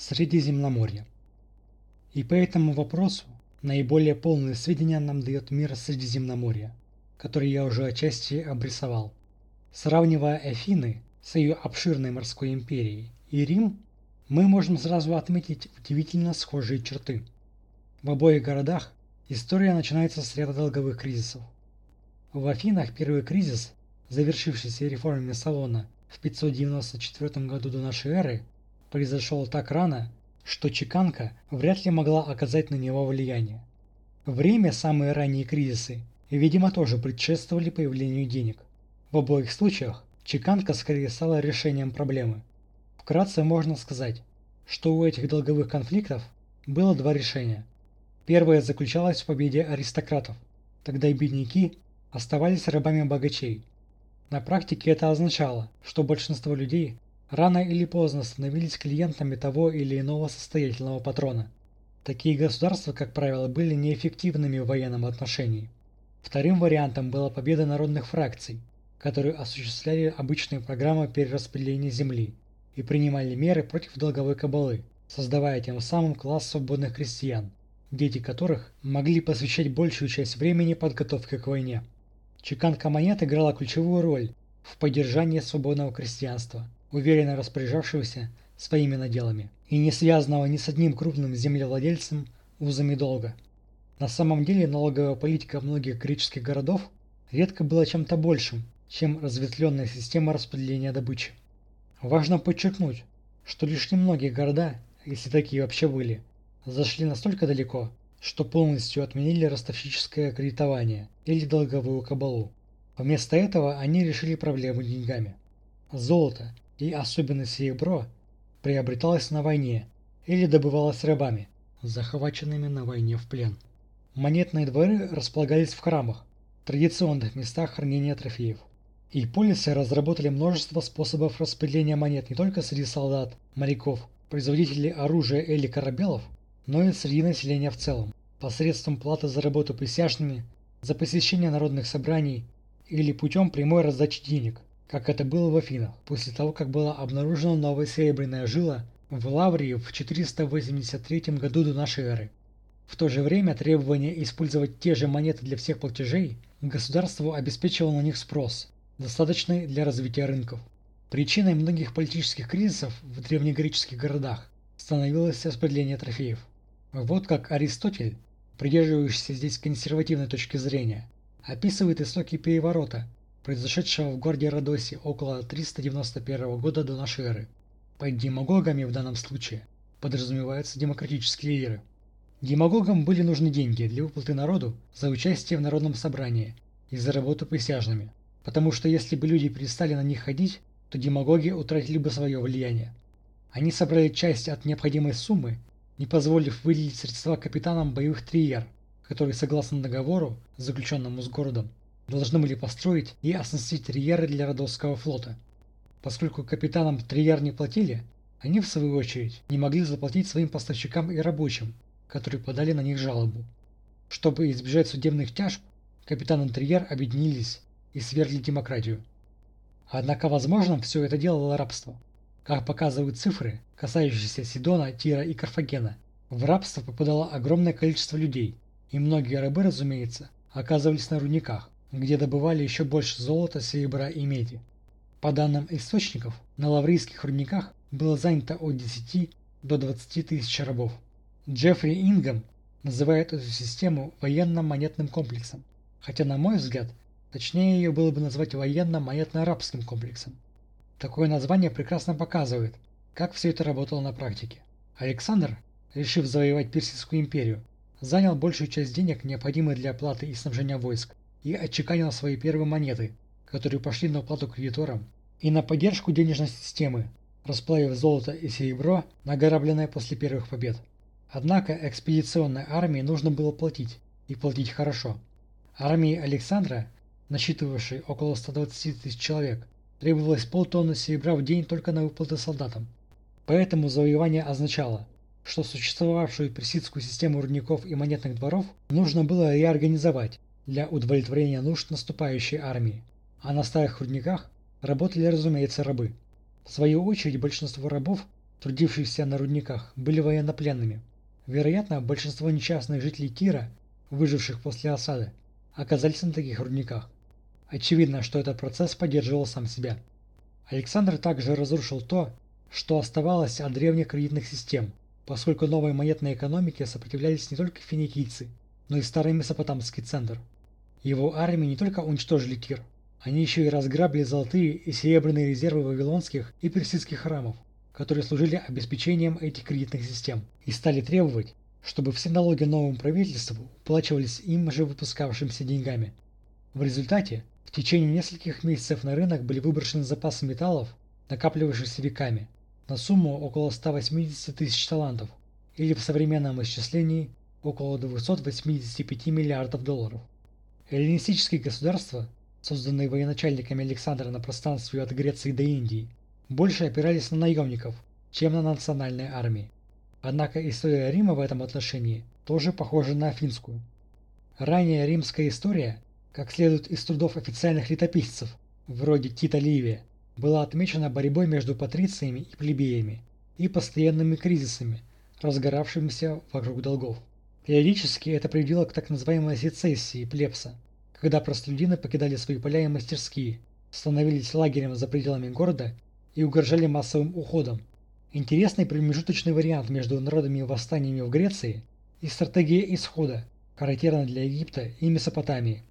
Средиземноморье. И по этому вопросу наиболее полные сведения нам дает мир Средиземноморья, который я уже отчасти обрисовал. Сравнивая Афины с ее обширной морской империей и Рим, мы можем сразу отметить удивительно схожие черты. В обоих городах история начинается с ряда долговых кризисов. В Афинах первый кризис, завершившийся реформами Салона в 594 году до нашей эры, произошел так рано, что чеканка вряд ли могла оказать на него влияние. В Риме самые ранние кризисы, видимо, тоже предшествовали появлению денег. В обоих случаях чеканка скорее стала решением проблемы. Вкратце можно сказать, что у этих долговых конфликтов было два решения. Первое заключалось в победе аристократов, тогда и бедняки оставались рабами богачей. На практике это означало, что большинство людей рано или поздно становились клиентами того или иного состоятельного патрона. Такие государства, как правило, были неэффективными в военном отношении. Вторым вариантом была победа народных фракций, которые осуществляли обычные программы перераспределения земли и принимали меры против долговой кабалы, создавая тем самым класс свободных крестьян, дети которых могли посвящать большую часть времени подготовке к войне. Чеканка монет играла ключевую роль в поддержании свободного крестьянства – уверенно распоряжавшегося своими наделами и не связанного ни с одним крупным землевладельцем узами долга. На самом деле налоговая политика многих греческих городов редко была чем-то большим, чем разветвленная система распределения добычи. Важно подчеркнуть, что лишь немногие города, если такие вообще были, зашли настолько далеко, что полностью отменили ростовщическое кредитование или долговую кабалу. Вместо этого они решили проблему деньгами. Золото и особенно серебро, приобреталось на войне или добывалось рабами, захваченными на войне в плен. Монетные дворы располагались в храмах, традиционных местах хранения трофеев. И полисы разработали множество способов распределения монет не только среди солдат, моряков, производителей оружия или корабелов, но и среди населения в целом, посредством платы за работу присяжными, за посещение народных собраний или путем прямой раздачи денег как это было в Афинах, после того, как была обнаружена новая серебряная жила в Лаврии в 483 году до нашей эры. В то же время требование использовать те же монеты для всех платежей государство обеспечивало на них спрос, достаточный для развития рынков. Причиной многих политических кризисов в древнегреческих городах становилось распределение трофеев. Вот как Аристотель, придерживающийся здесь консервативной точки зрения, описывает истоки переворота, произошедшего в городе Родосе около 391 года до нашей эры. Под демагогами в данном случае подразумеваются демократические лидеры. Демагогам были нужны деньги для выплаты народу за участие в народном собрании и за работу присяжными, потому что если бы люди перестали на них ходить, то демагоги утратили бы свое влияние. Они собрали часть от необходимой суммы, не позволив выделить средства капитанам боевых триер, которые, согласно договору, заключенному с городом, должны были построить и оснастить триеры для Родосского флота. Поскольку капитанам триер не платили, они, в свою очередь, не могли заплатить своим поставщикам и рабочим, которые подали на них жалобу. Чтобы избежать судебных тяжб, капитаны триер объединились и свергли демократию. Однако возможно все это делало рабство. Как показывают цифры, касающиеся Сидона, Тира и Карфагена, в рабство попадало огромное количество людей, и многие рабы, разумеется, оказывались на рудниках где добывали еще больше золота, серебра и меди. По данным источников, на лаврийских рудниках было занято от 10 до 20 тысяч рабов. Джеффри Ингам называет эту систему военно-монетным комплексом, хотя, на мой взгляд, точнее ее было бы назвать военно-монетно-арабским комплексом. Такое название прекрасно показывает, как все это работало на практике. Александр, решив завоевать Персидскую империю, занял большую часть денег, необходимых для оплаты и снабжения войск, и отчеканил свои первые монеты, которые пошли на уплату кредиторам и на поддержку денежной системы, расплавив золото и серебро, награбленное после первых побед. Однако экспедиционной армии нужно было платить, и платить хорошо. Армии Александра, насчитывавшей около 120 тысяч человек, требовалось полтонны серебра в день только на выплаты солдатам. Поэтому завоевание означало, что существовавшую персидскую систему рудников и монетных дворов нужно было реорганизовать для удовлетворения нужд наступающей армии, а на старых рудниках работали, разумеется, рабы. В свою очередь, большинство рабов трудившиеся на рудниках, были военнопленными. Вероятно, большинство несчастных жителей Тира, выживших после осады, оказались на таких рудниках. Очевидно, что этот процесс поддерживал сам себя. Александр также разрушил то, что оставалось от древних кредитных систем, поскольку новой монетной экономике сопротивлялись не только финикийцы, но и старый месопотамский центр. Его армии не только уничтожили Тир, они еще и разграбили золотые и серебряные резервы вавилонских и персидских храмов, которые служили обеспечением этих кредитных систем, и стали требовать, чтобы все налоги новому правительству уплачивались им же выпускавшимся деньгами. В результате, в течение нескольких месяцев на рынок были выброшены запасы металлов, накапливавшиеся веками, на сумму около 180 тысяч талантов, или в современном исчислении около 285 миллиардов долларов. Эллинистические государства, созданные военачальниками Александра на пространстве от Греции до Индии, больше опирались на наемников, чем на национальные армии. Однако история Рима в этом отношении тоже похожа на афинскую. Ранее римская история, как следует из трудов официальных летописцев, вроде Тита Ливия, была отмечена борьбой между патрициями и плебеями и постоянными кризисами, разгоравшимися вокруг долгов. Периодически это приводило к так называемой сецессии плебса, когда простолюдины покидали свои поля и мастерские, становились лагерем за пределами города и угрожали массовым уходом. Интересный промежуточный вариант между народными восстаниями в Греции и стратегия исхода, характерна для Египта и Месопотамии.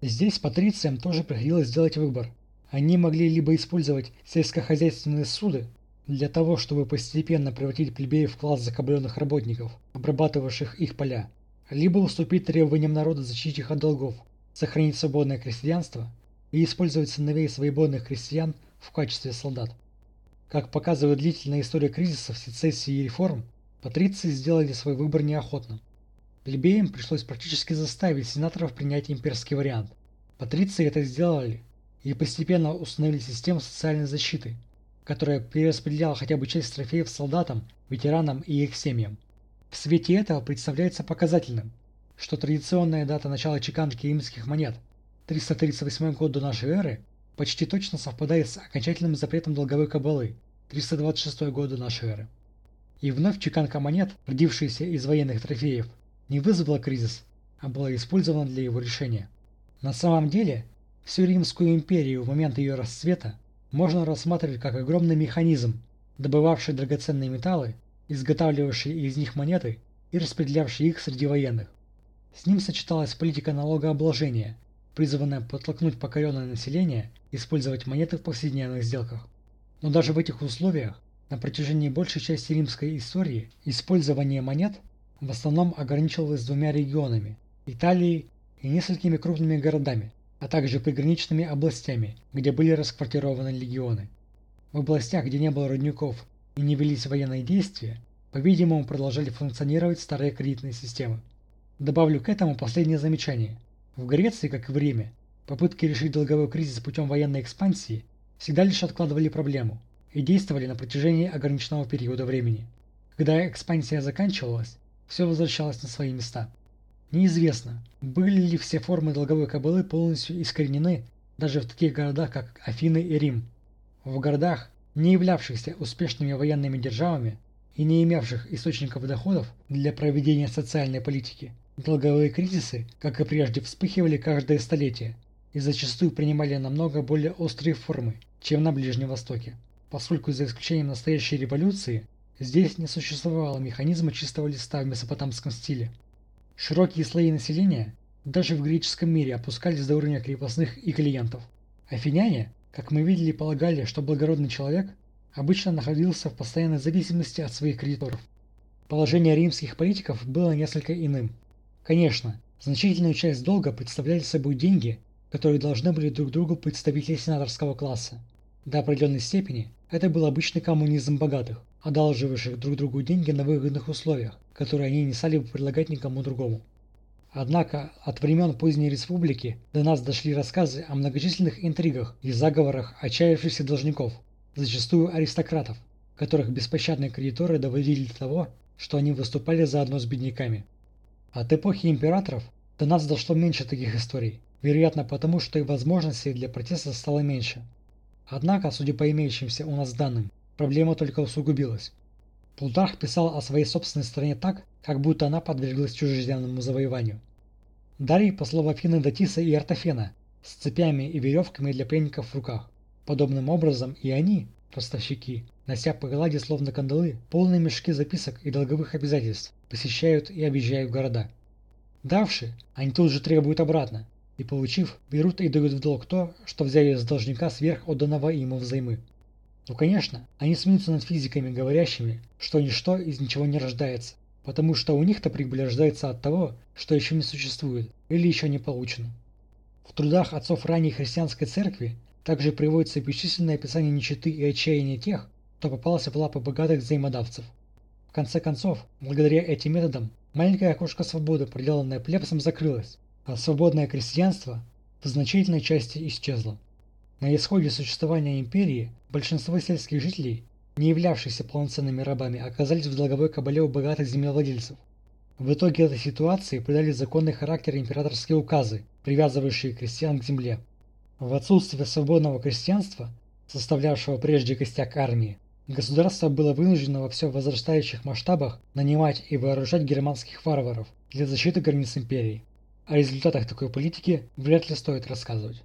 Здесь патрициям тоже приходилось сделать выбор. Они могли либо использовать сельскохозяйственные суды для того, чтобы постепенно превратить плебеев в класс закабленных работников, обрабатывавших их поля, либо уступить требованиям народа защитить их от долгов, сохранить свободное крестьянство и использовать сыновей свободных крестьян в качестве солдат. Как показывает длительная история кризисов, сецессии и реформ, патриции сделали свой выбор неохотно. Плебеям пришлось практически заставить сенаторов принять имперский вариант. Патриции это сделали и постепенно установили систему социальной защиты, которая перераспределяла хотя бы часть трофеев солдатам, ветеранам и их семьям. В свете этого представляется показательным, что традиционная дата начала чеканки римских монет 338 год до нашей эры почти точно совпадает с окончательным запретом долговой кабалы 326 года нашей эры. И вновь чеканка монет, родившаяся из военных трофеев, не вызвала кризис, а была использована для его решения. На самом деле, всю Римскую империю в момент ее расцвета можно рассматривать как огромный механизм, добывавший драгоценные металлы, изготавливавший из них монеты и распределявший их среди военных. С ним сочеталась политика налогообложения, призванная подтолкнуть покоренное население использовать монеты в повседневных сделках. Но даже в этих условиях на протяжении большей части римской истории использование монет в основном ограничивалось двумя регионами – Италией и несколькими крупными городами, а также приграничными областями, где были расквартированы легионы. В областях, где не было рудников и не велись военные действия, по-видимому продолжали функционировать старые кредитные системы. Добавлю к этому последнее замечание. В Греции, как и в Риме, Попытки решить долговой кризис путем военной экспансии всегда лишь откладывали проблему и действовали на протяжении ограниченного периода времени. Когда экспансия заканчивалась, все возвращалось на свои места. Неизвестно, были ли все формы долговой кабалы полностью искоренены даже в таких городах, как Афины и Рим. В городах, не являвшихся успешными военными державами и не имевших источников доходов для проведения социальной политики, долговые кризисы, как и прежде, вспыхивали каждое столетие – и зачастую принимали намного более острые формы, чем на Ближнем Востоке, поскольку за исключением настоящей революции здесь не существовало механизма чистого листа в месопотамском стиле. Широкие слои населения даже в греческом мире опускались до уровня крепостных и клиентов. Афиняне, как мы видели, полагали, что благородный человек обычно находился в постоянной зависимости от своих кредиторов. Положение римских политиков было несколько иным. Конечно, значительную часть долга представляли собой деньги, которые должны были друг другу представители сенаторского класса. До определенной степени это был обычный коммунизм богатых, одалживающих друг другу деньги на выгодных условиях, которые они не стали бы предлагать никому другому. Однако от времен поздней республики до нас дошли рассказы о многочисленных интригах и заговорах отчаявшихся должников, зачастую аристократов, которых беспощадные кредиторы доводили до того, что они выступали заодно с бедняками. От эпохи императоров до нас дошло меньше таких историй, вероятно потому, что и возможностей для протеста стало меньше. Однако, судя по имеющимся у нас данным, проблема только усугубилась. Плутарх писал о своей собственной стране так, как будто она подверглась чужеземному завоеванию. Дарий послал Афины Датиса и Артофена с цепями и веревками для пленников в руках. Подобным образом и они, поставщики, нося по глади словно кандалы, полные мешки записок и долговых обязательств, посещают и объезжают города. Давши, они тут же требуют обратно, и получив, берут и дают в долг то, что взяли с должника сверх отданного ему взаймы. Ну конечно, они смеются над физиками, говорящими, что ничто из ничего не рождается, потому что у них-то прибыль рождается от того, что еще не существует или еще не получено. В трудах отцов ранней христианской церкви также приводится бесчисленное описание нищеты и отчаяния тех, кто попался в лапы богатых взаимодавцев. В конце концов, благодаря этим методам, маленькое окошко свободы, проделанное плебсом, закрылось, а свободное крестьянство в значительной части исчезло. На исходе существования империи большинство сельских жителей, не являвшихся полноценными рабами, оказались в долговой кабале у богатых землевладельцев. В итоге этой ситуации придали законный характер императорские указы, привязывающие крестьян к земле. В отсутствие свободного крестьянства, составлявшего прежде костяк армии, государство было вынуждено во все возрастающих масштабах нанимать и вооружать германских варваров для защиты границ империи. О результатах такой политики вряд ли стоит рассказывать.